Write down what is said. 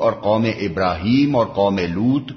اور قوم ابراہیم اور قوم لوت